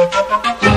Thank